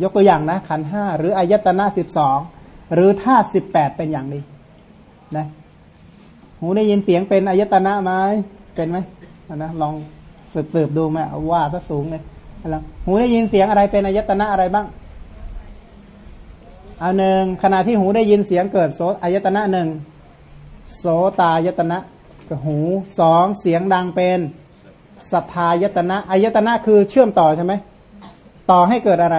ยกตัวอย่างนะขันห้าหรืออายตนะสิบสองหรือธาตุสิบแปดเป็นอย่างนี้นะหูได้ยินเสียงเป็นอายตนะไหมเป็นไหมนะลองสืบสืบดูไหมว่าซะสูงเลยแล้วหูได้ยินเสียงอะไรเป็นอายตนะอะไรบ้างเอาหนึ่งขณะที่หูได้ยินเสียงเกิดโสอายตนะหนึ่งโสตายตนะกับหูสองเสียงดังเป็นสัทธายตนะอายตนะคือเชื่อมต่อใช่ไหมต่อให้เกิดอะไร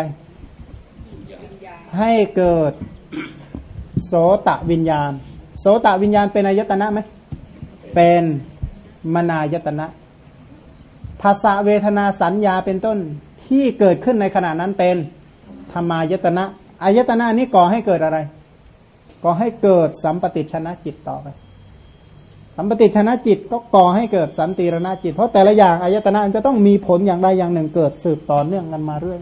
ให้เกิดโสตะวิญญาณ โสตะวิญญาณเป็นอายตนะไหมเป็นมนายตนะภาษาเวทนาสัญญาเป็นต้นที่เกิดขึ้นในขณะนั้นเป็นธรรมายตนะอายตนะนี้ก่อให้เกิดอะไรก่อให้เกิดสัมปติชนะจิตต่อไป สัมปติชนะจิตก็ก่อให้เกิดสันติรณจิต เพราะแต่ละอย่างอายตนะจะต้องมีผลอย่างใดอย่างหนึ่งเกิดสืบต่อเนื่องกันมาเรื่อย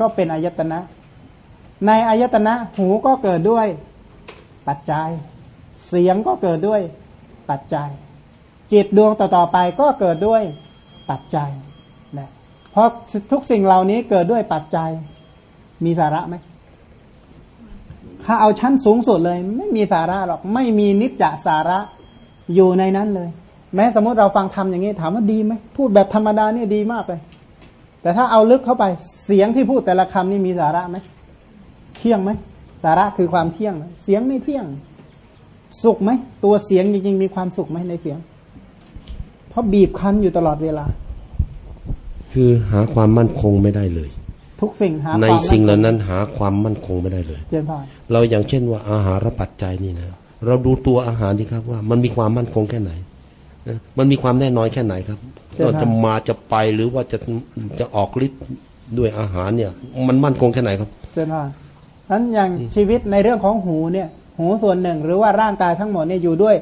ก็เป็นอายตนะ ในอายตนะหูก็เกิดด้วยปัจจัย เสียงก็เกิดด้วยปัจจัย จิตดวงต่อๆไปก็เกิดด้วยปัจจัยนะเพราะทุกสิ่งเหล่านี้เกิดด้วยปัจจัย มีสาระไหมถ้าเอาชั้นสูงสุดเลย ไม่มีสาระหรอกไม่มีนิจจสาระอยู่ในนั้นเลย แม้สมมติเราฟังทำอย่างนี้ถามว่าดีไหมพูดแบบธรรมดาเนี่ยดีมากเลย แต่ถ้าเอาลึกเข้าไปเสียงที่พูดแต่ละคำนี่มีสาระไหม เที่ยงไหมสาระคือความเที่ยง เสียงไม่เที่ยง สุขไหมตัวเสียงจริงๆ มีความสุขไหมในเสียง เพราะบีบคั้นอยู่ตลอดเวลา คือหาความมั่นคงไม่ได้เลย ทุกสิ่งหาในความสิ่งเหล่านั้นหาความมั่นคงไม่ได้เลยเจริญพรเราอย่างเช่นว่าอาหารปัจจัยนี่นะเราดูตัวอาหารดีครับว่า มันมีความมั่นคงแค่ไหนนะมันมีความแน่นอนแค่ไหนครับเราจะมาจะไปหรือว่าจะจะออกฤทธิ์ด้วยอาหารเนี่ย มันมั่นคงแค่ไหนครับเจริญพร นั้นอย่างชีวิตในเรื่องของหูเนี่ยหูส่วนหนึ่ง หรือว่าร่างกายทั้งหมดเนี่ยอยู่ด้วย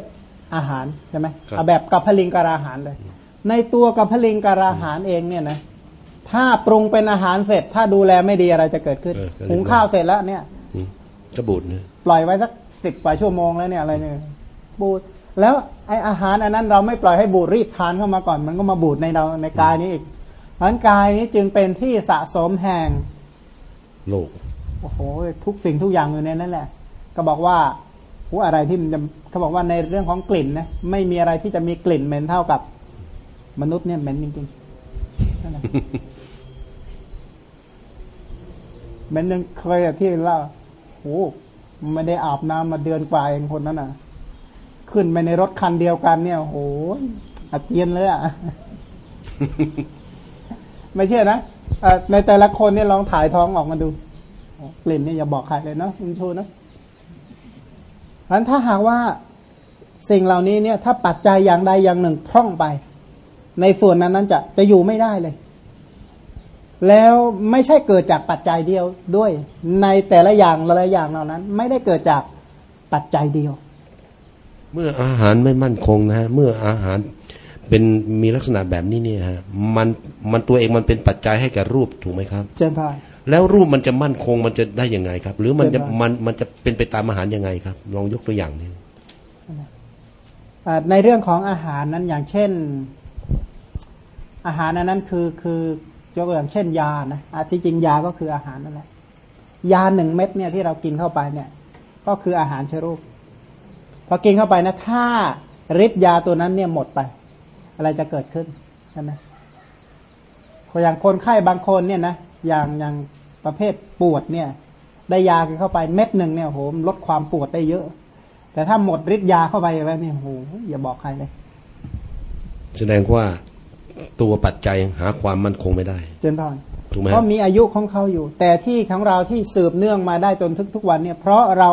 อาหารใช่ไหมครับเอาแบบกับพลิงการาหารเลย ในตัวกับพลิงการาหารเองเนี่ยนะถ้าปรุงเป็นอาหารเสร็จ ถ้าดูแลไม่ดีอะไรจะเกิดขึ้นเออก็เรียบร้อยหุงข้าวเสร็จแล้วเนี่ยอืมกระบุดเนี่ยปล่อยไว้สักสิบกว่าชั่วโมงแล้วเนี่ยอะไรเนี่ยบูดแล้วไออาหารอันนั้นเราไม่ปล่อยให้บูดรีบทานเข้ามาก่อน มันก็มาบูดในเราในกายนี้อีกเพราะฉะนั้นกายนี้จึงเป็นที่สะสมแห่งโลก โอ้โห ทุกสิ่งทุกอย่างอยู่ในนั้นแหละ ก็บอกว่าผู้อะไรที่มันจะเขาบอกว่าในเรื่องของกลิ่นนะไม่มีอะไรที่จะมีกลิ่นเหม็นเท่ากับ มนุษย์เนี่ยเหม็นจริงๆเหม็นยังเคยที่เล่าโอ้ไม่ได้อาบน้ำมาเดือนกว่าเองคนนั้นน่ะ ขึ้นไปในรถคันเดียวกันเนี่ยโอ้โหอาเจียนเลยอะไม่เชื่อนะอในแต่ละคนเนี่ยลองถ่ายท้องออกมาดู กลิ่นนี่อย่าบอกใครเลยเนาะคุณชูนะเพราะฉะนั้นถ้าหากว่าสิ่งเหล่านี้เนี่ย ถ้าปัจจัยอย่างใดอย่างหนึ่งพร่องไป ในส่วนนั้นนั้นจะจะอยู่ไม่ได้เลย แล้วไม่ใช่เกิดจากปัจจัยเดียวด้วย ในแต่ละอย่างละละอย่างเหล่านั้น ไม่ได้เกิดจากปัจจัยเดียว เมื่ออาหารไม่มั่นคงนะฮะเมื่ออาหารเป็นมีลักษณะแบบนี้เนี่ยฮะมันมันตัวเองมันเป็นปัจจัยให้แก่รูปถูกไหมครับเจนพาย แล้วรูปมันจะมั่นคงมันจะได้ยังไงครับ หรือมันจะเป็นว่ามันมันจะเป็นไปตามอาหารยังไงครับ ลองยกตัวอย่างนี้อ่าในเรื่องของอาหารนั้นอย่างเช่น อาหารอันนั้นคือคือยกตัวอย่างเช่นยานะอะที่จริงยาก็คืออาหารนั่นแหละยาหนึ่งเม็ดเนี่ยที่เรากินเข้าไปเนี่ย ก็คืออาหารเชื้อโรคพอกินเข้าไปนะถ้าฤทธิ์ยาตัวนั้นเนี่ยหมดไป อะไรจะเกิดขึ้นใช่ไหมอย่างคนไข้บางคนเนี่ยนะอย่างอย่าง ประเภทปวดเนี่ย ได้ยาเข้าไปเม็ดหนึ่งเนี่ยโหมนลดความปวดได้เยอะ แต่ถ้าหมดฤทธิ์ยาเข้าไปแล้วเนี่ยโหอย่าบอกใครเลย แสดงว่าตัวปัจจัยหาความมั่นคงไม่ได้ เจนพรถูกไหมเพครัราะบมีอายุของเขาอยู่ แต่ที่ของเราที่สืบเนื่องมาได้จนทุกทุกวันเนี่ย เพราะเรา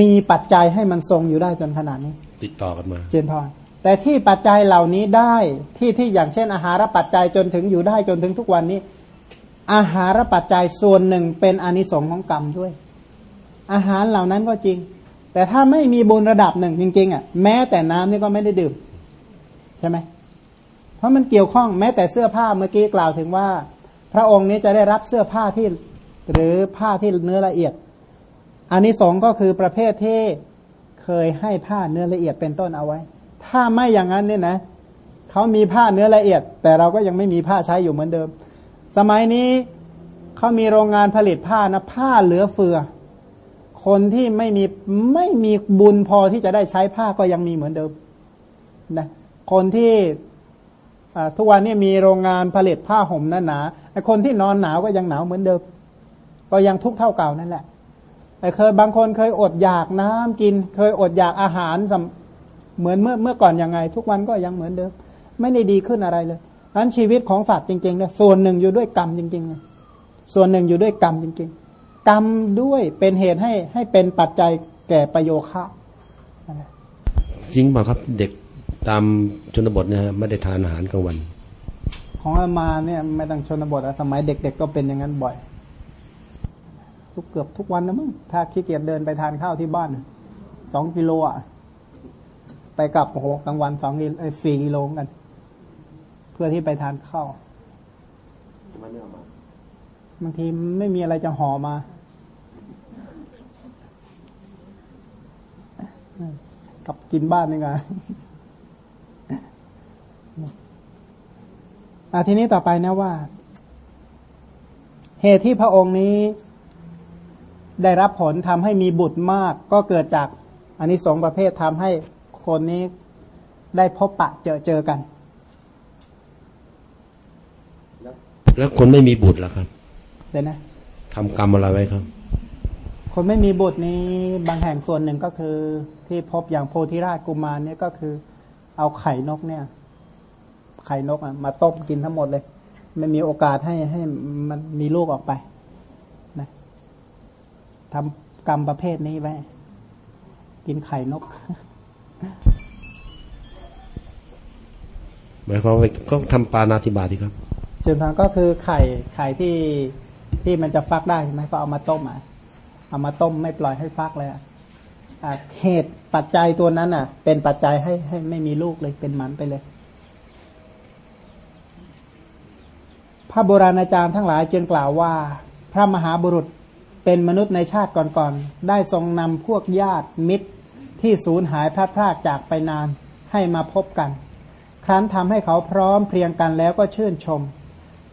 มีปัจจัยให้มันทรงอยู่ได้จนขนาดนี้ ติดต่อกันมา เจนพรแต่ที่ปัจจัยเหล่านี้ได้ที่ที่อย่างเช่นอาหารปัจจัยจนถึงอยู่ได้จนถึงทุกวันนี้ อาหารปัจจัยส่วนหนึ่งเป็นอนิสงส์ของกรรมด้วย อาหารเหล่านั้นก็จริง แต่ถ้าไม่มีบุญระดับหนึ่งจริงๆอะแม้แต่น้ำนี่ก็ไม่ได้ดื่ม ใช่ไหมเพราะมันเกี่ยวข้องแม้แต่เสื้อผ้าเมื่อกี้กล่าวถึงว่า พระองค์นี้จะได้รับเสื้อผ้าที่หรือผ้าที่เนื้อละเอียดอานิสงส์ก็คือประเภทที่เคยให้ผ้าเนื้อละเอียดเป็นต้นเอาไว้ ถ้าไม่อย่างนั้นเนี่ยนะเขามีผ้าเนื้อละเอียด แต่เราก็ยังไม่มีผ้าใช้อยู่เหมือนเดิม สมัยนี้เขามีโรงงานผลิตผ้านะผ้าเหลือเฟือ คนที่ไม่มีไม่มีบุญพอที่จะได้ใช้ผ้าก็ยังมีเหมือนเดิมนะคนที่ทุกวันนี้มีโรงงานผลิตผ้าห่มหนาหนาไอคนที่นอนหนาวก็ยังหนาวเหมือนเดิม ก็ยังทุกเท่าเก่านั่นแหละแต่เคยบางคนเคยอดอยากน้ำกิน เคยอดอยากอาหารเหมือนเมื่อเมื่อก่อนยังไง ทุกวันก็ยังเหมือนเดิม ไม่ได้ดีขึ้นอะไรเลย นั้นชีวิตของสัตว์จริงๆเนี่ยส่วนหนึ่งอยู่ด้วยกรรมจริงๆ ส่วนหนึ่งอยู่ด้วยกรรมจริง ๆ กรรมด้วยเป็นเหตุให้ให้เป็นปัจจัยแก่ประโยคะจริงป่ะครับเด็กตามชนบทเนี่ยไม่ได้ทานอาหารกลางวัน ของอามาเนี่ยไม่ต้องชนบทสมัยเด็กๆก็เป็นอย่างนั้นบ่อย ทุกเกือบทุกวันนะมั้งถ้าขี้เกียจเดินไปทานข้าวที่บ้านสองกิโลอะไปกลับโอ้โหกลางวันสองกิโลสี่กิโลกันเพื่อที่ไปทานข้าวบางทีไม่มีอะไรจะห่อมา กับกินบ้านนี่ไงอาทีนี้ต่อไปนะว่า เหตุที่พระองค์นี้ ได้รับผลทำให้มีบุตรมาก ก็เกิดจากอันนี้สองประเภททำให้คนนี้ได้พบปะเจอเจอกัน แล้วคนไม่มีบุตรล่ะครับเดี๋ยวนะทำกรรมอะไรไว้ครับ คนไม่มีบุตรนี้บางแห่งส่วนหนึ่งก็คือ ที่พบอย่างโพธิราชกุมารเนี่ยก็คือ เอาไข่นกเนี่ย ไข่นกอะมาต้มกินทั้งหมดเลย ไม่มีโอกาสให้ให้มันมีลูกออกไปนะทำกรรมประเภทนี้ไว้ กินไข่นกหมายความว่าก็ทำปานาธิบาที่ครับ จุดทางก็คือไข่ไข่ที่ที่มันจะฟักได้ใช่ไหมก็เอามาต้มอะเอามาต้มไม่ปล่อยให้ฟักเลยอะเหตุปัจจัยตัวนั้นอะ เป็นปัจจัยให้ให้ไม่มีลูกเลยเป็นหมันไปเลย พระโบราณอาจารย์ทั้งหลายจึงกล่าวว่า พระมหาบุรุษเป็นมนุษย์ในชาติก่อนๆ ได้ทรงนำพวกญาติมิตรที่สูญหายพลาดพลาดจากไปนานให้มาพบกัน ครั้นทำให้เขาพร้อมเพรียงกันแล้วก็ชื่นชม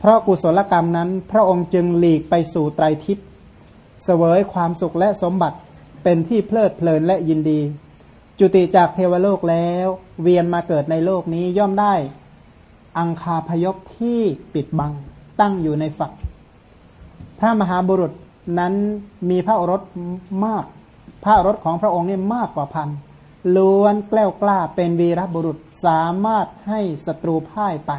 ราะกุศลกรรมนั้น พระองค์จึงหลีกไปสู่ไตรทิพย์เสวยความสุขและสมบัติเป็นที่เพลิดเพลินและยินดี จุติจากเทวโลกแล้ว เวียนมาเกิดในโลกนี้ย่อมได้ อังคาพยพที่ปิดบังตั้งอยู่ในฝัก พระมหาบุรุษนั้นมีพระอรสมาก พระอรสของพระองค์นี่มากกว่าพันล้วนแกล้วกล้าเป็นวีรบุรุษสามารถให้ศัตรูพ่ายไป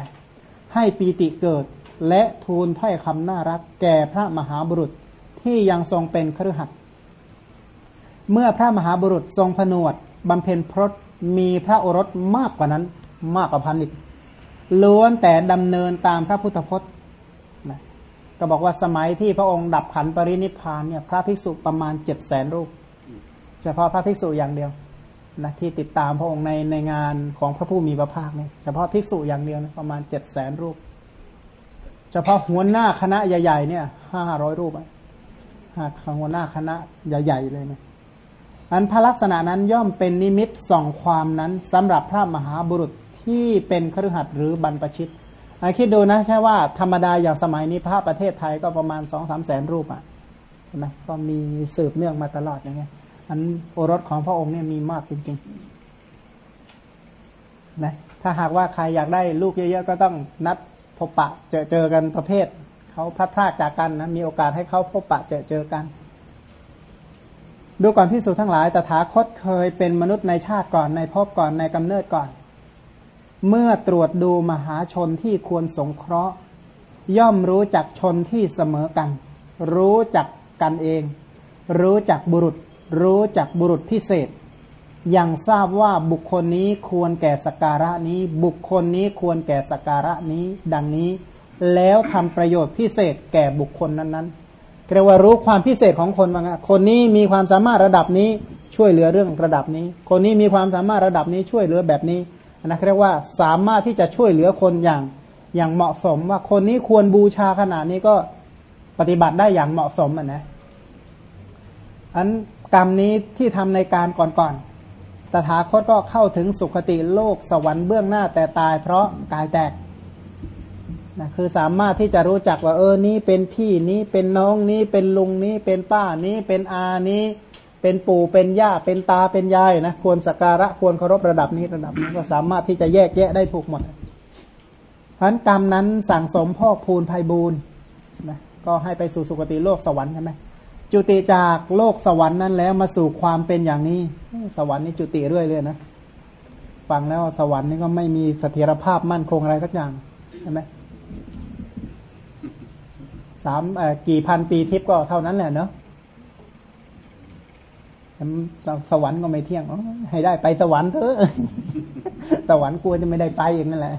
ให้ปีติเกิด และทูลถ้อยคำน่ารัก แก่พระมหาบุรุษที่ยังทรงเป็นครือขัดเมื่อพระมหาบุรุษทรงผนวดบำเพ็ญพรตมีพระโอรสมากกว่านั้น มากกว่าพันอีกล้วนแต่ดำเนินตามพระพุทธพจน์ก็บอกว่าสมัยที่พระองค์ดับขันปรินิพานเนี่ยพระภิกษุประมาณเจ็ดแสนรูป เฉพาะพระภิกษุอย่างเดียวนะที่ติดตามพระองค์ในในงานของพระผู้มีพระภาคเนี่ยเฉพาะภิกษุอย่างเดียวนะประมาณเจ็ดแสนรูป พาะหัวหน้าคณะใหญ่ๆเนี่ยห้าร้อยรูปอะหัวหน้าคณะใหญ่ๆเลยเนี่ยอันพระลักษณะนั้นย่อมเป็นนิมิตส่องความนั้นสำหรับพระมหาบุรุษที่เป็นครือขัดหรือบรรพชิตคิดดูนะแค่ว่าธรรมดาอย่างสมัยนี้พระประเทศไทยก็ประมาณสองสามแสนรูปอะใช่ไหมก็มีสืบเนื่องมาตลอดอย่างเงี้ย อันโอรสของพระองค์เนี่ยมีมากจริงๆนะถ้าหากว่าใครอยากได้ลูกเยอะๆก็ต้องนัด พบปะเจอเจอกันประเภทเขาพลาดพลาดจากกันนะมีโอกาสให้เขาพบปะเจอเจอกัน ดูก่อนที่สุทั้งหลายตถาคตเคยเป็นมนุษย์ในชาติก่อนในภพก่อนในกำเนิดก่อน เมื่อตรวจดูมหาชนที่ควรสงเคราะห์ ย่อมรู้จักชนที่เสมอกัน รู้จักกันเอง รู้จักบุรุษ รู้จักบุรุษพิเศษ ยังทราบว่าบุคคลนี้ควรแก่สการะนี้ บุคคลนี้ควรแก่สการะนี้ ดังนี้ แล้วทำประโยชน์พิเศษแก่บุคคลนั้นๆเรียกว่ารู้ความพิเศษของคนว่าคนนี้มีความสามารถระดับนี้ช่วยเหลือเรื่องระดับนี้ คนนี้มีความสามารถระดับนี้ช่วยเหลือแบบนี้นะเรียกว่าสามารถที่จะช่วยเหลือคนอย่างอย่างเหมาะสมว่าคนนี้ควรบูชาขนาดนี้ก็ปฏิบัติได้อย่างเหมาะสมอะนะอันกรรมนี้ที่ทำในการก่อน ตถาคตก็เข้าถึงสุคติโลกสวรรค์เบื้องหน้าแต่ตายเพราะกายแตกนะคือสามารถที่จะรู้จักว่าเออนี้เป็นพี่นี้เป็นน้องนี้เป็นลุงนี้เป็นป้านี้เป็นอานี้ เป็นปู่เป็นย่าเป็นตาเป็นยายนะควรสักการะควรเคารพระดับนี้ระดับนี้ก็สามารถที่จะแยกแยะได้ถูกหมดเพราะกรรมนั้นสั่งสมพอกพูนภัยบูนนะก็ให้ไปสู่สุคติโลกสวรรค์ใช่ไหม จุติจากโลกสวรรค์นั้นแล้วมาสู่ความเป็นอย่างนี้ สวรรค์นี่จุติเรื่อยเลยนะฟังแล้วสวรรค์นี่ก็ไม่มีเสถียรภาพมั่นคงอะไรสักอย่างใช่ไหมสามกี่พันปีทิพย์ก็เท่านั้นแหละเนาะสวรรค์ก็ไม่เที่ยงให้ได้ไปสวรรค์เถอะสวรรค์กลัวจะไม่ได้ไปอย่างนั้นแหละ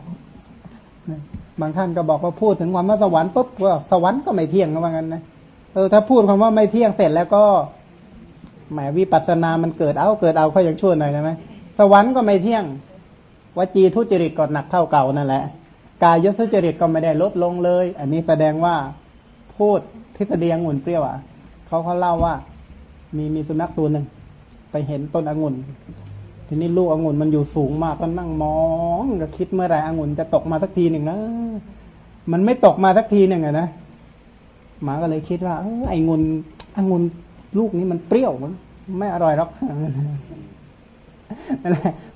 บางท่านก็บอกว่าพูดถึงความว่าสวรรค์ปุ๊บก็สวรรค์ก็ไม่เที่ยงก็ว่างั้นนะ ออถ้าพูดคำว่าไม่เที่ยงเสร็จแล้วก็หมายวิปัสสนามันเกิดเอาเกิดเอาเขายังชั่วหน่อยใช่ไหมสวรรค์ก็ไม่เที่ยงวจีทุจริตก็หนักเท่าเก่านั่นแหละ กายทุจริตก็ไม่ได้ลดลงเลย อันนี้แสดงว่าพูดทฤษฎีองุ่นเปรี้ยวอะเขาเขาเล่าว่า มีมีสุนัขตัวหนึ่งไปเห็นต้นองุ่น ทีนี้ลูกองุ่นมันอยู่สูงมากก็นั่งมองก็คิดเมื่อไรองุ่นจะตกมาสักทีหนึ่งนะมันไม่ตกมาสักทีหนึ่งอะนะ หมาก็เลยคิดว่าไอ้งุนองุ่นลูกนี้มันเปรี้ยวมันไม่อร่อยหรอก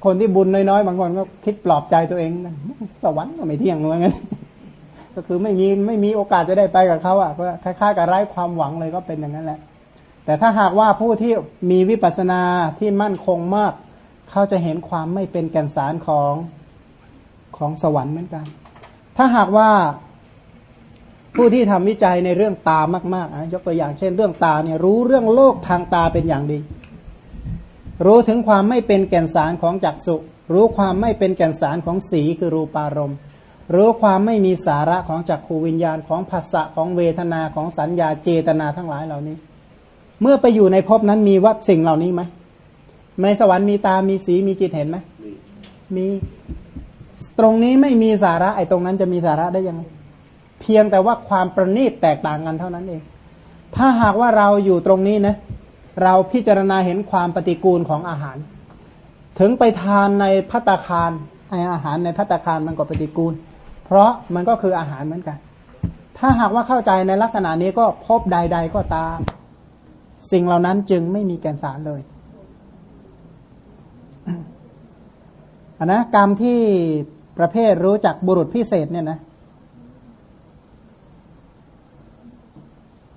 คนที่บุญน้อยๆบางคนก็คิดปลอบใจตัวเองสวรรค์ก็ไม่เที่ยงว่างั้นก็คือไม่มีไม่มีโอกาสจะได้ไปกับเขาอะก็คล้ายๆกับไร้ความหวังเลยก็เป็นอย่างนั้นแหละ แต่ถ้าหากว่าผู้ที่มีวิปัสสนาที่มั่นคงมาก เขาจะเห็นความไม่เป็นแก่นสารของของสวรรค์เหมือนกัน ถ้าหากว่า ผู้ที่ทำวิจัยในเรื่องตามากๆนะยกตัวอย่างเช่น เรื่องตาเนี่ยรู้เรื่องโลกทางตาเป็นอย่างดี รู้ถึงความไม่เป็นแก่นสารของจักสุรู้ความไม่เป็นแก่นสารของสีคือรูปารมณ์รู้ความไม่มีสาระของจักขูวิญญาณของภาษะของเวทนาของสัญญาเจตนาทั้งหลายเหล่านี้ เมื่อไปอยู่ในภพนั้นมีวัดสิ่งเหล่านี้ไหมในสวรรค์มีตามีสีมีจิตเห็นไหมมีตรงนี้ไม่มีสาระไอ้ตรงนั้นจะมีสาระได้ยังไง เพียงแต่ว่าความประณีตแตกต่างกันเท่านั้นเอง ถ้าหากว่าเราอยู่ตรงนี้นะ เราพิจารณาเห็นความปฏิกูลของอาหาร ถึงไปทานในพัตคารไออาหารในพัตคารมันก็ปฏิกูล เพราะมันก็คืออาหารเหมือนกัน ถ้าหากว่าเข้าใจในลักษณะนี้ก็พบใด ๆ ก็ตาม สิ่งเหล่านั้นจึงไม่มีแกนสารเลยอันนะกรรมที่ประเภทรู้จักบุรุษพิเศษเนี่ยนะ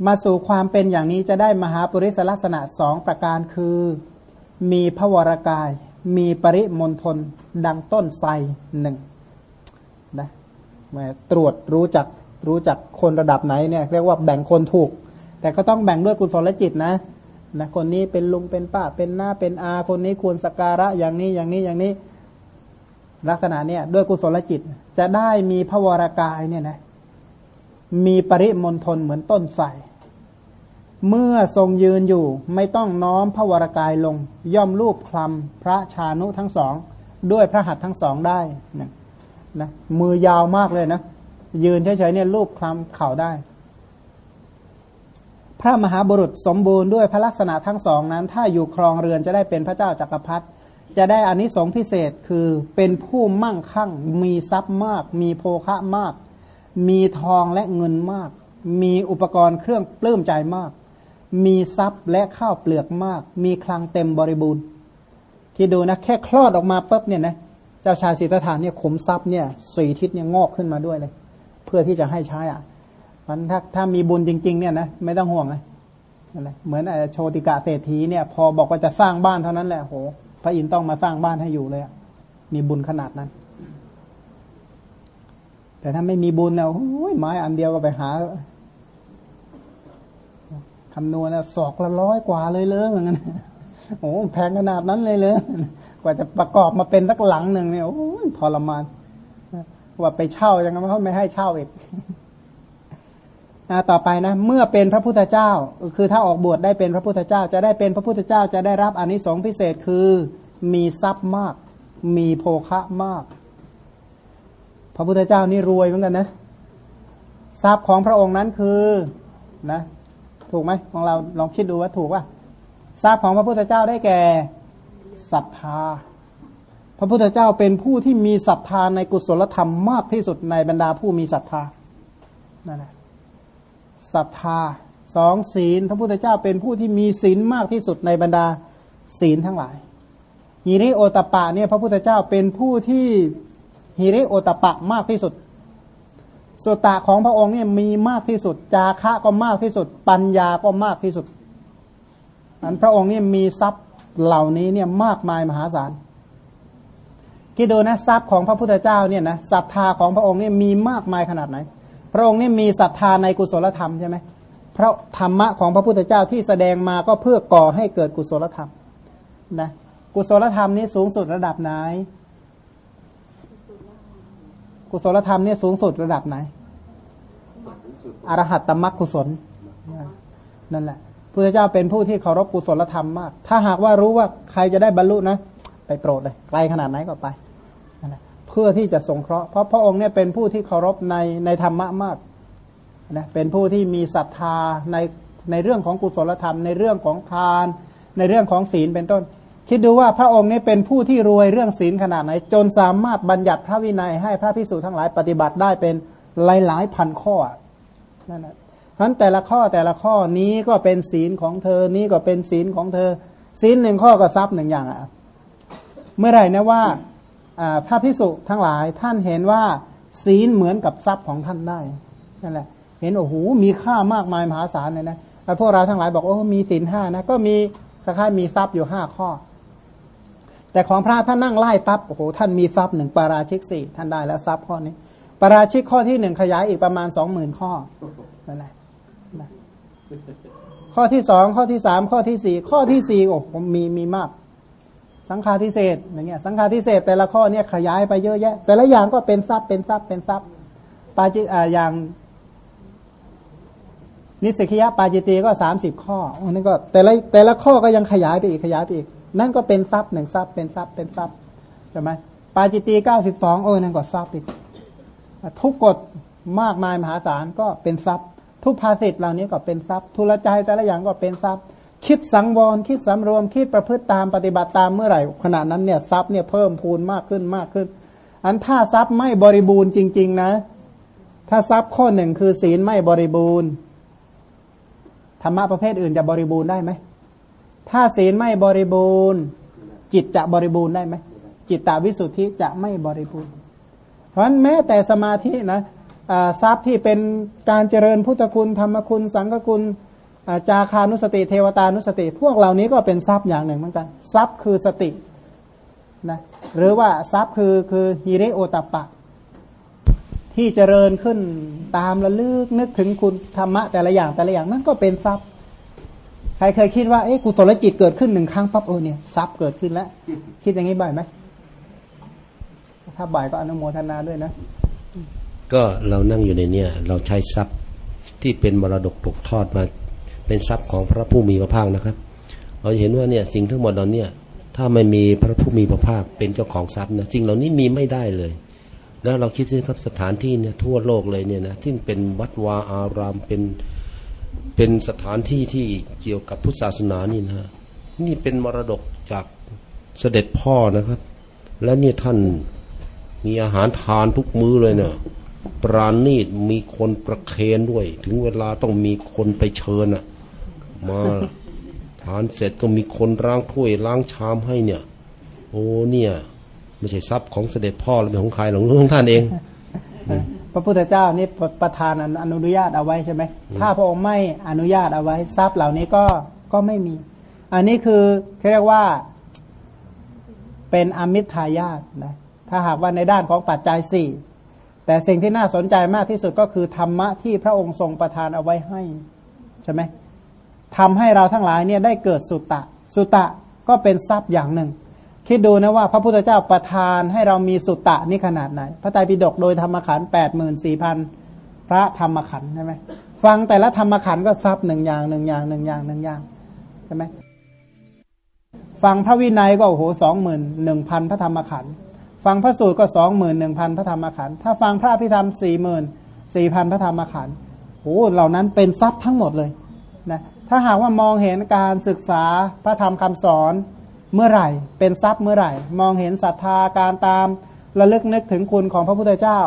มาสู่ความเป็นอย่างนี้จะได้มหาปริศลักษณะสองประการคือ มีพระวรากาย มีปริมณฑลดังต้นไทรหนึ่งนะมาตรวจรู้จักรู้จักคนระดับไหนเนี่ยเรียกว่าแบ่งคนถูก แต่ก็ต้องแบ่งด้วยกุศลจิตนะนะคนนี้เป็นลุงเป็นป้าเป็นหน้าเป็นอา คนนี้ควรสักการะอย่างนี้อย่างนี้อย่างนี้ ลักษณะเนี่ยด้วยกุศลจิต จะได้มีพระวรากายเนี่ยนะ มีปริมณฑลเหมือนต้นไทรเมื่อทรงยืนอยู่ไม่ต้องน้อมพระวรกายลง ย่อมรูปคลำพระชานุทั้งสอง ด้วยพระหัตถ์ทั้งสองได้นะนะมือยาวมากเลยนะ ยืนเฉยๆเนี่ยรูปคลำเข่าได้ พระมหาบุรุษสมบูรณ์ด้วยพระลักษณะทั้งสองนั้น ถ้าอยู่ครองเรือนจะได้เป็นพระเจ้าจากักรพรรดิจะได้อานิสงส์พิเศษคือเป็นผู้มั่งคั่ง มีทรัพย์มาก มีโภคะมาก มีทองและเงินมาก มีอุปกรณ์เครื่องปลื้มใจมาก มีทรัพย์และข้าวเปลือกมาก มีคลังเต็มบริบูรณ์ ที่ดูนะแค่คลอดออกมาปุ๊บเนี่ยนะเจ้าชายสิทธัตถานเนี่ยขุมทรัพย์เนี่ยสี่ทิศเนี่ยงอกขึ้นมาด้วยเลย เพื่อที่จะให้ใช้อะมันถ้าถ้ามีบุญจริง ๆ เนี่ยนะไม่ต้องห่วงเลยเหมือนโชติกะเศรษฐีเนี่ย พอบอกว่าจะสร้างบ้านเท่านั้นแหละโหพระอินทร์ต้องมาสร้างบ้านให้อยู่เลยอะมีบุญขนาดนั้น แต่ถ้าไม่มีบุญเนี่ยโอ้ยไม้อันเดียวก็ไปหาคำนวณแล้วศอกละร้อยกว่าเลยเลยเหมือนกันโอ้แพงขนาดนั้นเลยเลยกว่าจะประกอบมาเป็นสักหลังหนึ่งเนี่ยโอ้ทรมานว่าไปเช่ายังไงเขาไม่ให้เช่าอีกต่อไปนะ เมื่อเป็นพระพุทธเจ้า คือถ้าออกบวชได้เป็นพระพุทธเจ้า จะได้เป็นพระพุทธเจ้าจะได้รับอนนิสงส์พิเศษคือมีทรัพย์มาก มีโภคะมาก พระพุทธเจ้านี่รวยเหมือนกันนะทรัพย์ของพระองค์นั้นคือนะถูกไหมของเราลองคิดดูว่าถูกว่าทรัพย์ของพระพุทธเจ้าได้แก่ศรัทธา พระพุทธเจ้าเป็นผู้ที่มีศรัทธาในกุศลธรรมมากที่สุดในบรรดาผู้มีศรัทธานั่นแหละศรัทธาสองศีล พระพุทธเจ้าเป็นผู้ที่มีศีลมากที่สุดในบรรดาศีลทั้งหลายฮิริโอตปะเนี่ยพระพุทธเจ้าเป็นผู้ที่ ฮิริโอตปะมากที่สุด สุตตะของพระองค์เนี่ยมีมากที่สุด จาคะก็มากที่สุด ปัญญาก็มากที่สุดอันพระองค์เนี่ยมีทรัพย์เหล่านี้เนี่ยมากมายมหาศาลคิดดูนะทรัพย์ของพระพุทธเจ้าเนี่ยนะศรัทธาของพระองค์เนี่ยมีมากมายขนาดไหน พระองค์เนี่ยมีศรัทธาในกุศลธรรมใช่ไหมพระธรรมะของพระพุทธเจ้าที่แสดงมาก็เพื่อก่อให้เกิดกุศลธรรมนะกุศลธรรมนี้สูงสุดระดับไหน กุศลธรรมเนี่ยสูงสุดระดับไหนอรหัตตมรรคกุศลนั่นแหละพุทธเจ้าเป็นผู้ที่เคารพกุศลธรรมมาก ถ้าหากว่ารู้ว่าใครจะได้บรรลุนะ ไปโปรดเลยไกลขนาดไหนก็ไปนั่นแหละเพื่อที่จะสงเคราะห์เพราะพระองค์เนี่ยเป็นผู้ที่เคารพในในธรรมะมากนะเป็นผู้ที่มีศรัทธาในในเรื่องของกุศลธรรม ในเรื่องของทาน ในเรื่องของศีลเป็นต้น คิดดูว่าพระองค์นี้เป็นผู้ที่รวยเรื่องศีลขนาดไหน จนสามารถบัญญัติพระวินัยให้พระพิสุทั้งหลายปฏิบัติได้เป็นหลายหลายพันข้อนั่นแหละเพราะแต่ละข้อแต่ละข้อนี้ก็เป็นศีลของเธอนี้ก็เป็นศีลของเธอ ศีลหนึ่งข้อก็ทรัพย์หนึ่งอย่างอะเมื่อไหร่นะว่าพระพิสุทั้งหลายท่านเห็นว่าศีลเหมือนกับทรัพย์ของท่านได้นั่นแหละ เห็นโอ้โหมีค่ามากมายมหาศาลเลยนะพวกเราทั้งหลายบอกโอ้มีศีลห้านะก็มีคล้ายๆมีทรัพย์อยู่ห้าข้อ แต่ของพระท่านนั่งไล่ปั๊บโอ้โหท่านมีทรัพย์หนึ่งปาราชิกสี่ท่านได้แล้วทรัพย์ข้อนี้ปาราชิกข้อที่หนึ่งขยายอีกประมาณสองหมื่นข้อนั่นแหละข้อที่สองข้อที่สามข้อที่สี่ข้อที่สี่โอ้ผมมีมีมาก สังฆาทิเศษอย่างเงี้ยสังฆาทิเศษแต่ละข้อเนี่ยขยายไปเยอะแยะ แต่ละอย่างก็เป็นทรัพย์เป็นทรัพย์เป็นทรัพย์ปาจิอ่าอย่าง นิสกิยะปาจิตีก็สามสิบข้อนั่นก็แต่ละแต่ละข้อก็ยังขยายไปอีกขยายไปอีก นั่นก็เป็นทรัพย์หนึ่งทรัพย์เป็นทรัพย์เป็นทรัพย์ใช่ไหมปาจิตีเก้าสิบสองโอ้นั่นก็ทรัพย์อีกทุกกฎมากมายมหาศาลก็เป็นทรัพย์ ทุกภาสิทธ์เหล่านี้ก็เป็นทรัพย์ ทุลใจแต่ละอย่างก็เป็นทรัพย์ คิดสังวรคิดสำรวมคิดประพฤติตามปฏิบัติตามเมื่อไหร่ขณะนั้นเนี่ยทรัพย์เนี่ยเพิ่มพูนมากขึ้นมากขึ้น อันถ้าทรัพย์ไม่บริบูรณ์จริง ๆ นะ ถ้าทรัพย์ข้อหนึ่งคือศีลไม่บริบูรณ์ธรรมะประเภทอื่นจะบริบูรณ์ได้ไหม ถ้าศีลไม่บริบูรณ์ จิตจะบริบูรณ์ได้ไหมจิตตวิสุทธิจะไม่บริบูรณ์ เพราะฉะนั้นแม้แต่สมาธินะทรัพย์ที่เป็นการเจริญพุทธคุณธรรมคุณ สังฆคุณจาคานุสติเทวตานุสติ พวกเหล่านี้ก็เป็นทรัพย์อย่างหนึ่งเหมือนกัน ทรัพย์คือสตินะหรือว่าทรัพย์คือคือฮิริโอตปะ ที่เจริญขึ้นตามระลึกนึกถึงคุณธรรมะแต่ละอย่างแต่ละอย่างนั่นก็เป็นทรัพย์ ใครเคยคิดว่าเอ๊ะกุศลจิตเกิดขึ้นหนึ่งครั้งปั๊บเออเนี่ยทรัพย์เกิดขึ้นแล้ว คิดอย่างนี้บ่อยไหมถ้าบ่อยก็อนุโมทนาด้วยนะ ก็เรานั่งอยู่ในเนี่ยเราใช้ทรัพย์ที่เป็นมรดกตกทอดมา เป็นทรัพย์ของพระผู้มีพระภาคนะครับ เราเห็นว่าเนี่ยสิ่งทั้งหมดเราเนี่ย ถ้าไม่มีพระผู้มีพระภาคเป็นเจ้าของทรัพย์นะสิ่งเหล่านี้มีไม่ได้เลย แล้วเราคิดสิครับสถานที่เนี่ยทั่วโลกเลยเนี่ยนะที่เป็นวัดวาอารามเป็น เป็นสถานที่ที่เกี่ยวกับพุทธศาสนานี่นะนี่เป็นมรดกจากเสด็จพ่อนะครับ และนี่ท่านมีอาหารทานทุกมื้อเลยเนี่ยปราณีตมีคนประเคนด้วย ถึงเวลาต้องมีคนไปเชิญอะมาทานเสร็จก็มีคนล้างถ้วยล้างชามให้เนี่ย โอ้เนี่ย ไม่ใช่ทรัพย์ของเสด็จพ่อหรือของใครหรอกของท่านเอง พระพุทธเจ้านี่ประทานอนุญาตเอาไว้ใช่ไหมถ้าพระองค์ไม่อนุญาตเอาไว้ทรัพย์เหล่านี้ก็ก็ไม่มี อันนี้คือเขาเรียกว่าเป็นอมิตรทายาทนะถ้าหากว่าในด้านของปัจจัยสี่แต่สิ่งที่น่าสนใจมากที่สุดก็คือธรรมะที่พระองค์ทรงประทานเอาไว้ให้ใช่ไหมทำให้เราทั้งหลายเนี่ยได้เกิดสุตตะ สุตตะก็เป็นทรัพย์อย่างหนึ่ง คิดดูนะว่าพระพุทธเจ้าประทานให้เรามีสุตตะนี่ขนาดไหน พระไตรปิฎกโดยธรรมขันธ์แปดหมื่นสี่พันพระธรรมขันธ์ใช่ไหมฟังแต่ละธรรมขันธ์ก็ทรัพย์หนึ่งอย่างหนึ่งอย่างหนึ่งอย่างหนึ่งอย่างใช่ไหมฟังพระวินัยก็โอ้โหสองหมื่นหนึ่งพันพระธรรมขันธ์ฟังพระสูตรก็สองหมื่นหนึ่งพันพระธรรมขันธ์ถ้าฟังพระพิธรรมสี่หมื่นสี่พันพระธรรมขันธ์โอ้เหล่านั้นเป็นทรัพย์ทั้งหมดเลยนะถ้าหากว่ามองเห็นการศึกษาพระธรรมคำสอน เมื่อไหร่เป็นทรัพย์เมื่อไหร่ มองเห็นศรัทธาการตามระลึกนึกถึงคุณของพระพุทธเจ้า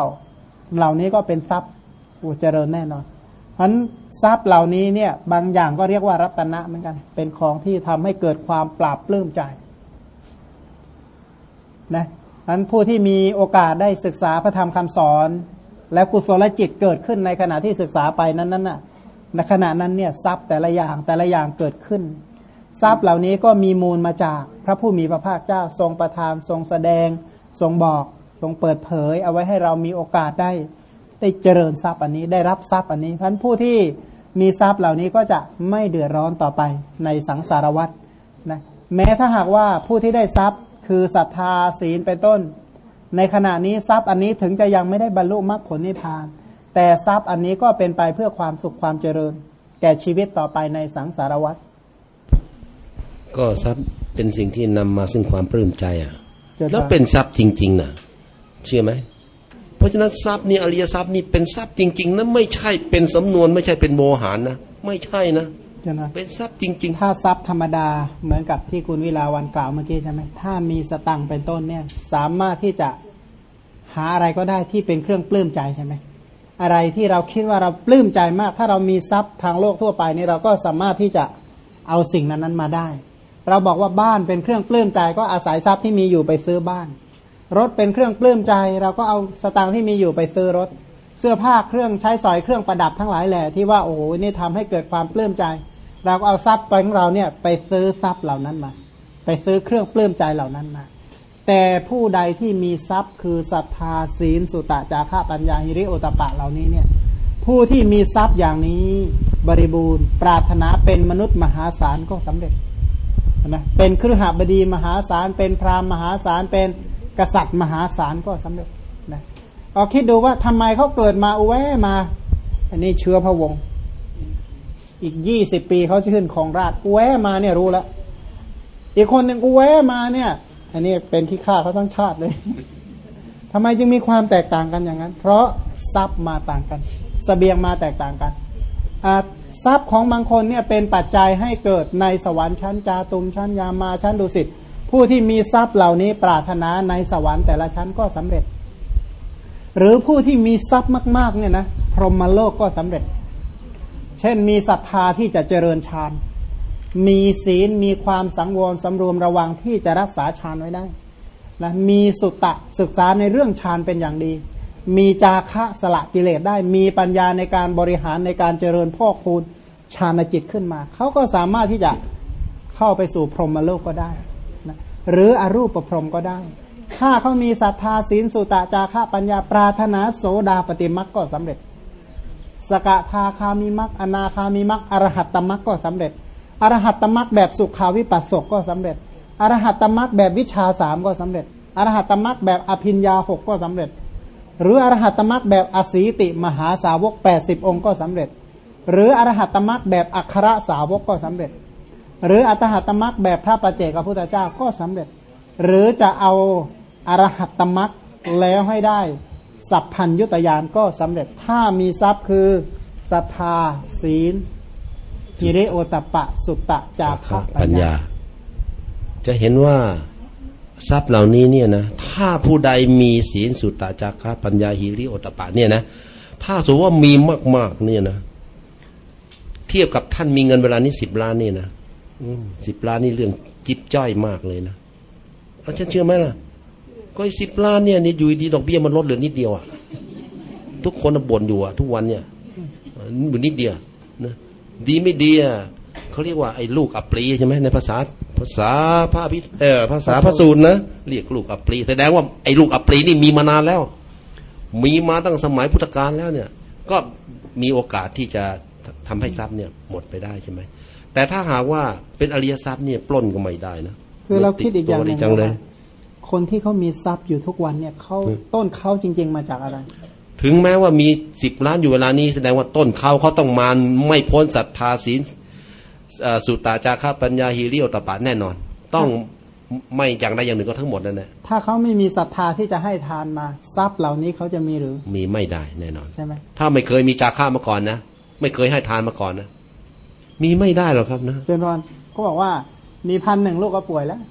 เหล่านี้ก็เป็นทรัพย์อุเจริญแน่นอนเพราะทรัพย์เหล่านี้เนี่ยบางอย่างก็เรียกว่ารัตนะเหมือนกัน เป็นของที่ทำให้เกิดความปราบปลื้มใจนะอันผู้ที่มีโอกาสได้ศึกษาพระธรรมคำสอน แล้วกุศลจิตเกิดขึ้นในขณะที่ศึกษาไปนั้นนั้นน่ะในขณะนั้นเนี่ยทรัพย์แต่ละอย่างแต่ละอย่างเกิดขึ้น ทรัพย์เหล่านี้ก็มีมูลมาจากพระผู้มีพระภาคเจ้าทรงประทานทรงแสดง ทรงบอก ทรงเปิดเผย เอาไว้ให้เรามีโอกาสได้ได้เจริญทรัพย์อันนี้ได้รับทรัพย์อันนี้เพราะผู้ที่มีทรัพย์เหล่านี้ก็จะไม่เดือดร้อนต่อไปในสังสารวัฏนะแม้ถ้าหากว่าผู้ที่ได้ทรัพย์คือศรัทธาศีลเป็นต้น ในขณะนี้ทรัพย์อันนี้ถึงจะยังไม่ได้บรรลุมรรคผลนิพพาน แต่ทรัพย์อันนี้ก็เป็นไปเพื่อความสุขความเจริญ แก่ชีวิตต่อไปในสังสารวัฏ ก็ทรัพย์เป็นสิ่งที่นำมาซึ่งความปลื้มใจอะเจริญแล้วเป็นทรัพย์จริง ๆนะเชื่อไหมเพราะฉะนั้นทรัพย์นี่อริยทรัพย์นี่เป็นทรัพย์จริง ๆนะไม่ใช่เป็นสำนวนไม่ใช่เป็นโมหารนะไม่ใช่นะใช่ไหมเป็นทรัพย์จริงถ้าทรัพย์ธรรมดาเหมือนกับที่คุณวิลาวันกล่าวเมื่อกี้ใช่ไหมถ้ามีสตังค์เป็นต้นเนี่ย สามารถที่จะหาอะไรก็ได้ที่เป็นเครื่องปลื้มใจใช่ไหมอะไรที่เราคิดว่าเราปลื้มใจมาก ถ้าเรามีทรัพย์ทางโลกทั่วไปนี่เราก็สามารถที่จะเอาสิ่งนั้นนั้นมาได้ เราบอกว่าบ้านเป็นเครื่องปลื้มใจก็อาศัยทรัพย์ที่มีอยู่ไปซื้อบ้าน รถเป็นเครื่องปลื้มใจ เราก็เอาสตางค์ที่มีอยู่ไปซื้อรถ เสื้อผ้าเครื่องใช้สอยเครื่องประดับทั้งหลายแหละที่ว่าโอ้โหนี่ทำให้เกิดความปลื้มใจ เราก็เอาทรัพย์ไปของเราเนี่ยไปซื้อทรัพย์เหล่านั้นมา ไปซื้อเครื่องปลื้มใจเหล่านั้นมาแต่ผู้ใดที่มีทรัพย์คือศรัทธาศีลสุตะจาระปัญญาหิริโอตปะเหล่านี้เนี่ยผู้ที่มีทรัพย์อย่างนี้บริบูรณ์ ปรารถนาเป็นมนุษย์มหาศาลก็สำเร็จ นะเป็นครหบดีมหาศาล เป็นพราหมณ์มหาศาล เป็นกษัตริย์มหาศาลก็สำเร็จนะเอาคิดดูว่าทำไมเขาเกิดมาอุแวมา อันนี้เชื้อพระวงศ์อีกยี่สิบปีเขาจะขึ้นของราชอุแวมาเนี่ยรู้แล้วอีกคนหนึ่งอุแวมาเนี่ย อันนี้เป็นที่ฆ่าเขาทั้งชาติเลยทำไมจึงมีความแตกต่างกันอย่างนั้น เพราะทรัพย์มาต่างกันสเสบียงมาแตกต่างกันอ่า ทรัพย์ของบางคนเนี่ยเป็นปัจจัยให้เกิดในสวรรค์ชั้นจาตุมชั้นยามาชั้นดุสิตผู้ที่มีทรัพย์เหล่านี้ปรารถนาในสวรรค์แต่ละชั้นก็สำเร็จ หรือผู้ที่มีทรัพย์มากๆเนี่ยนะพรหมโลกก็สำเร็จ เช่นมีศรัทธาที่จะเจริญฌานมีศีลมีความสังวรสำรวมระวังที่จะรักษาฌานไว้ได้นะมีสุตตะศึกษาในเรื่องฌานเป็นอย่างดี มีจาคะสละกิเลสได้ มีปัญญาในการบริหารในการเจริญพ่อกพูนฌานจิตขึ้นมา เขาก็สามารถที่จะเข้าไปสู่พรหมโลกก็ได้นะหรืออรูปประพรหมก็ได้ ถ้าเขามีศรัทธาศีลสุตะจาคะปัญญาปรารถนาโสดาปฏิมักก็สำเร็จ สกทาคามิมักอนาคามิมักอรหัตตมักก็สำเร็จอรหัตตมักแบบสุขาวิปัสสกก็สำเร็จอรหัตตมักแบบวิชาสามก็สำเร็จอรหัตตมักแบบอภิญญาหกก็สำเร็จ หรืออรหัตตมักแบบอสีติมหาสาวก 80 องค์ก็สำเร็จ หรืออรหัตตมักแบบอัครสาวกก็สำเร็จ หรืออัตหัตตมักแบบพระปัจเจกพระพุทธเจ้าก็สำเร็จ หรือจะเอาอรหัตตมักแล้วให้ได้ สัพพัญยุตยานก็สำเร็จ ถ้ามีทรัพย์คือศรัทธาศีลหิริโอตปะ สุตตะจาจาคะคะปัญญา จะเห็นว่า ทรัพย์เหล่านี้เนี่ยนะถ้าผู้ใดมีศีลสุตตะจาคะปัญญาหิริโอตปะเนี่ยนะถ้าสมมติว่ามีมากๆเนี่ยนะ เทียบกับท่านมีเงินเวลานี้สิบล้านนี่นะสิบล้านนี่เรื่องจิบจ้อยมากเลยนะเอาจารย์เชื่อไหมล่ะ ก็สิบล้านเนี่ยนี่อยู่ดีดอกเบี้ยมันลดเหลือนิดเดียวอะทุกคนบ่นอยู่อะทุกวันเนี่ยมือนนิดเดียวนะดีไม่ดีอะเขาเรียกว่าไอ้ลูกอัปรีใช่ไหมในภาษา ภาษาพระพิเออภาษาพระสูตรนะเรียกลูกอัปรีแสดงว่าไอ้ลูกอัปรีนี่มีมานานแล้ว มีมาตั้งสมัยพุทธกาลแล้วเนี่ย ก็มีโอกาสที่จะทำให้ทรัพย์เนี่ยหมดไปได้ใช่ไหมแต่ถ้าหากว่าเป็นอริยทรัพย์เนี่ยปล้นก็ไม่ได้นะคือเราคิดอีกอย่างหตินึ่ดงตัวดีจังเลยว่าคนที่เขามีทรัพย์อยู่ทุกวันเนี่ยเขาอืมต้นเขาจริง ๆ มาจากอะไร ถึงแม้ว่ามีสิบล้านอยู่เวลานี้แสดงว่าต้นเขาเขาต้องมาไม่พ้นศรัทธาศีลเอ่อ สุตตาจาระปัญญาฮิริโอตปะแน่นอน ต้องไม่อย่างใดอย่างหนึ่งก็ทั้งหมดนั่นแหละถ้าเขาไม่มีศรัทธาที่จะให้ทานมาทรัพย์เหล่านี้เขาจะมีหรือ มีไม่ได้แน่นอนใช่ไหมถ้าไม่เคยมีจาระมาก่อนนะไม่เคยให้ทานมาก่อนนะมีไม่ได้หรอกครับนะเจนพรเขาบอกว่ามีพันหนึ่งลูกก็ป่วยแล้ว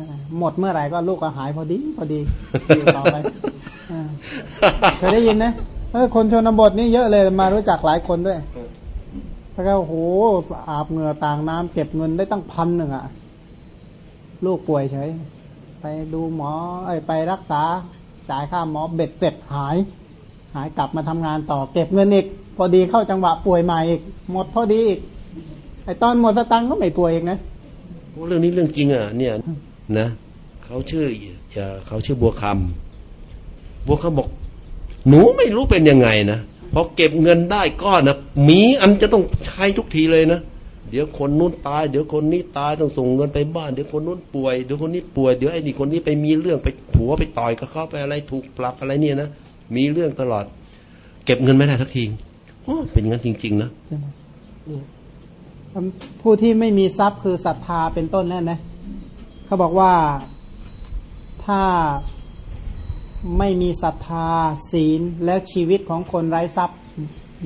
นะหมดเมื่อไหร่ก็ลูกก็หายพอดีพอดีอยู่ต่อไปอ่าเคยได้ยินนะเออคนชนบทนี่เยอะเลยมารู้จักหลายคนด้วย แล้วก็โหอาบเหงื่อต่างน้ำเก็บเงินได้ตั้งพันหนึ่งอะลูกป่วยเฉย ไปดูหมอไอไปรักษาจ่ายค่าหมอเบ็ดเสร็จหาย หายกลับมาทำงานต่อเก็บเงินอีก พอดีเข้าจังหวะป่วยใหม่อีก หมดพอดีอีกไอตอนหมดสตังค์ก็ไม่ป่วยอีกนะโอ้เรื่องนี้เรื่องจริงอะ เนี่ยนะเขาชื่อเอ่อเขาชื่อบัวคำบัวคำบอกหนูไม่รู้เป็นยังไงนะ พอเก็บเงินได้ก้อนนะมีอันจะต้องใช้ทุกทีเลยนะเดี๋ยวคนนู้นตาย เดี๋ยวคนนี้ตายต้องส่งเงินไปบ้าน เดี๋ยวคนนู้นป่วยเดี๋ยวคนนี้ป่วยเดี๋ยวไอ้นี่คนนี้ไปมีเรื่องไปผัวไปต่อยกับเขาไปอะไรถูกปรับอะไรเนี่ยนะมีเรื่องตลอด เก็บเงินไม่ได้สักทีเป็นงั้นจริง ๆ นะผู้ที่ไม่มีทรัพย์คือศรัทธาเป็นต้นนั่นนะเขาบอกว่าถ้า ไม่มีศรัทธาศีลแล้วชีวิตของคนไร้ทรัพย์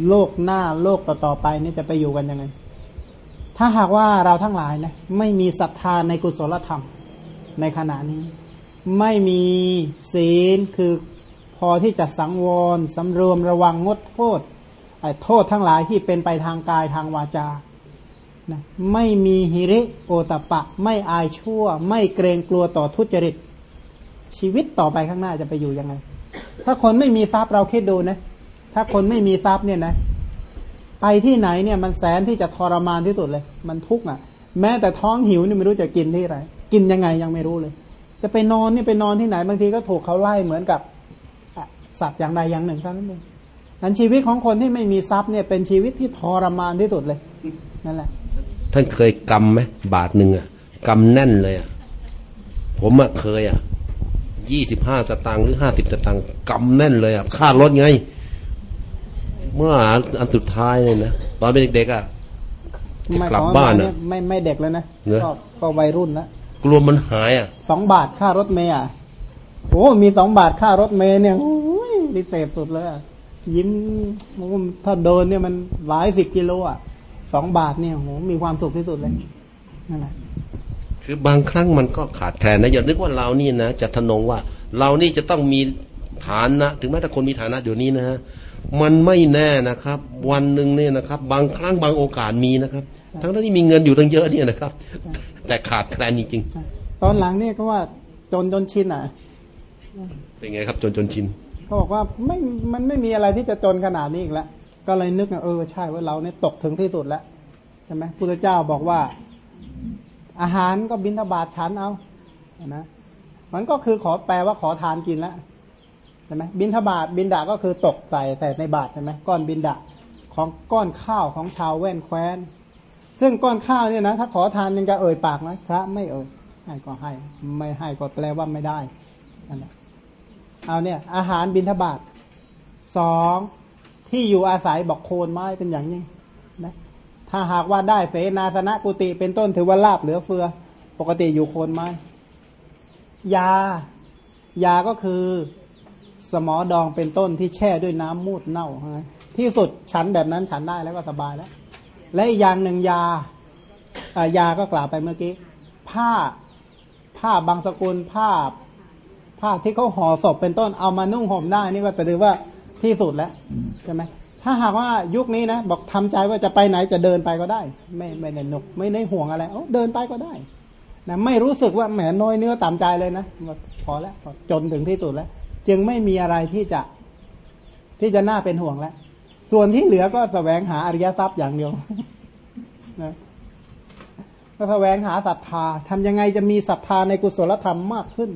โลกหน้าโลกต่อๆไปนี่จะไปอยู่กันยังไง ถ้าหากว่าเราทั้งหลายนะไม่มีศรัทธาในกุศลธรรม ในขณะนี้ ไม่มีศีลคือพอที่จะสังวรสำรวมระวังงดโทษโทษทั้งหลายที่เป็นไปทางกายทางวาจานะไม่มีหิริโอตปะ ไม่อายชั่ว ไม่เกรงกลัวต่อทุจริต ชีวิตต่อไปข้างหน้าจะไปอยู่ยังไง ถ้าคนไม่มีทรัพย์เราคิดดูนะ ถ้าคนไม่มีทรัพย์เนี่ยนะ ไปที่ไหนเนี่ยมันแสนที่จะทรมานที่สุดเลย มันทุกข์อะ แม้แต่ท้องหิวนี่ไม่รู้จะกินที่ไหนกินยังไงยังไม่รู้เลย จะไปนอนนี่ไปนอนที่ไหนบางทีก็ถูกเขาไล่เหมือนกับสัตว์อย่างใดอย่างหนึ่งเท่านั้นเองอันชีวิตของคนที่ไม่มีทรัพย์เนี่ยเป็นชีวิตที่ทรมานที่สุดเลยนั่นแหละ ท่านเคยกำไหมบาทหนึ่งอะกำแน่นเลยอะผมอะเคยอะ ยี่สิบห้าสตางค์หรือห้าสิบสตางค์กำแน่นเลยอะค่ารถไง เมื่ออันสุดท้ายเนี่ยนะ ตอนเป็นเด็กๆอะจะกลับของบ้านเยอะไม่ไม่เด็กแล้วนะเหรอก็ก็วัยรุ่นแล้วกลัวมันหายอะสองบาทค่ารถเมย์อะโอ้มีสองบาทค่ารถเมย์เนี่ยโอ้ยดิเศษสุดเลยอะยิ้มโอ้ถ้าเดินเนี่ยมันหลายสิบกิโลอะสองบาทเนี่ยโหมีความสุขที่สุดเลยนั่นแหละ คือบางครั้งมันก็ขาดแคลนนะอย่านึกว่าเรานี่นะจะทะนงว่า เรานี่จะต้องมีฐานนะ ถึงแม้แต่คนมีฐานะเดี๋ยวนี้นะฮะมันไม่แน่นะครับ วันหนึ่งเนี่ยนะครับ บางครั้งบางโอกาสมีนะครับ ทั้งที่มีเงินอยู่ตั้งเยอะเนี่ยนะครับ แต่ขาดแคลนจริงตอนหลังเนี่ยก็ว่าจนจนชินอะๆเป็นไงครับ จนจนชินเขาบอกว่าไม่มันไม่มีอะไรที่จะจนขนาดนี้อีกแล้วก็เลยนึกว่าเออใช่ว่าเราเนี่ยตกถึงที่สุดแล้วใช่ไหมพุทธเจ้าบอกว่า อาหารก็บินทบาทฉันเอานะมันก็คือขอแปลว่าขอทานกินล้วใช่ไหมบินทบาทบินดาก็คือตกใส่แต่ในบาทใช่ไหมก้อนบินดาของก้อนข้าวของชาวแว่นแคว้น ซึ่งก้อนข้าวเนี่ยนะถ้าขอทานยังจะเอ่ยปากไหมพระไม่เอ่ยให้ก็ให้ ไม่ให้ก็แปลว่าไม่ได้นั่นแหละเอาเนี่ย อาหารบินทบาทสองที่อยู่อาศัยบอกโคนไม้เป็นอย่างยิ่งนะ ถ้าหากว่าได้เสนาสนะกุติเป็นต้นถือว่าลาบเหลือเฟือ ปกติอยู่โคนไม้ยายาก็คือสมอดองเป็นต้นที่แช่ด้วยน้ำมูดเน่าที่สุดฉันแบบนั้นฉันได้แล้วก็สบายแล้ว และอีกอย่างหนึ่งยาอ่ายาก็กล่าวไปเมื่อกี้ ผ้าผ้าบางสกุลผ้าผ้าที่เขาห่อศพเป็นต้นเอามานุ่งห่มได้นี่ก็ถือว่าที่สุดแล้วใช่ไหม ถ้าหากว่ายุคนี้นะบอกทำใจว่าจะไปไหนจะเดินไปก็ได้ ไม่ไม่ได้หนุกไม่ได้ห่วงอะไรเอเดินไปก็ได้นะไม่รู้สึกว่าแหมน้อยเนื้อต่ำใจเลยนะพอแล้วจนถึงที่สุดแล้ว จึงไม่มีอะไรที่จะที่จะน่าเป็นห่วงแล้ว ส่วนที่เหลือก็แสวงหาอริยทรัพย์อย่างเดียวนะก็แสวงหาศรัทธาทำยังไงจะมีศรัทธาในกุศลธรรมมากขึ้น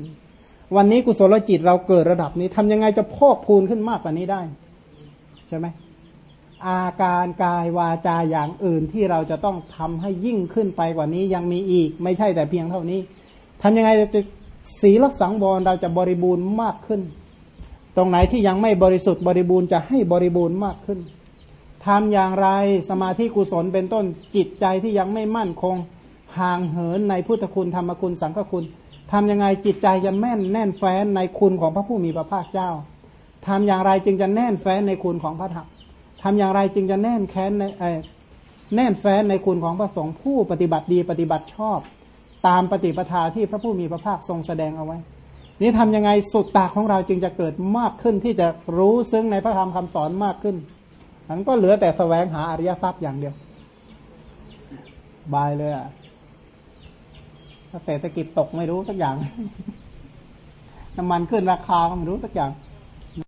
วันนี้กุศลจิตเราเกิดระดับนี้ทำยังไงจะพอกพูนขึ้นมากกว่านี้ได้ ใช่ไหม อาการกายวาจาอย่างอื่นที่เราจะต้องทำให้ยิ่งขึ้นไปกว่านี้ยังมีอีก ไม่ใช่แต่เพียงเท่านี้ทำยังไงจะศีลสังวรเราจะบริบูรณ์มากขึ้น ตรงไหนที่ยังไม่บริสุทธิ์บริบูรณ์จะให้บริบูรณ์มากขึ้นทำอย่างไรสมาธิกุศลเป็นต้นจิตใจที่ยังไม่มั่นคงห่างเหินในพุทธคุณธรรมคุณสังฆคุณทำยังไงจิตใจจะแม่นแน่นแฟ้นในคุณของพระผู้มีพระภาคเจ้าทำอย่างไรจึงจะแน่นแฟ้นในคุณของพระธรรม ทำอย่างไรจึงจะแน่นแค้นในเอ่อแน่นแฟ้นในคุณของพระสงฆ์ผู้ปฏิบัติดีปฏิบัติชอบ ตามปฏิปทาที่พระผู้มีพระภาคทรงแสดงเอาไว้ นี่ทำยังไงสุดตาของเราจึงจะเกิดมากขึ้นที่จะรู้ซึ้งในพระธรรมคำสอนมากขึ้นมันก็เหลือแต่แสวงหาอริยทรัพย์อย่างเดียว บายเลยอะถ้าเศรษฐกิจตกไม่รู้สักอย่าง น้ำมันขึ้นราคาก็ไม่รู้สักอย่าง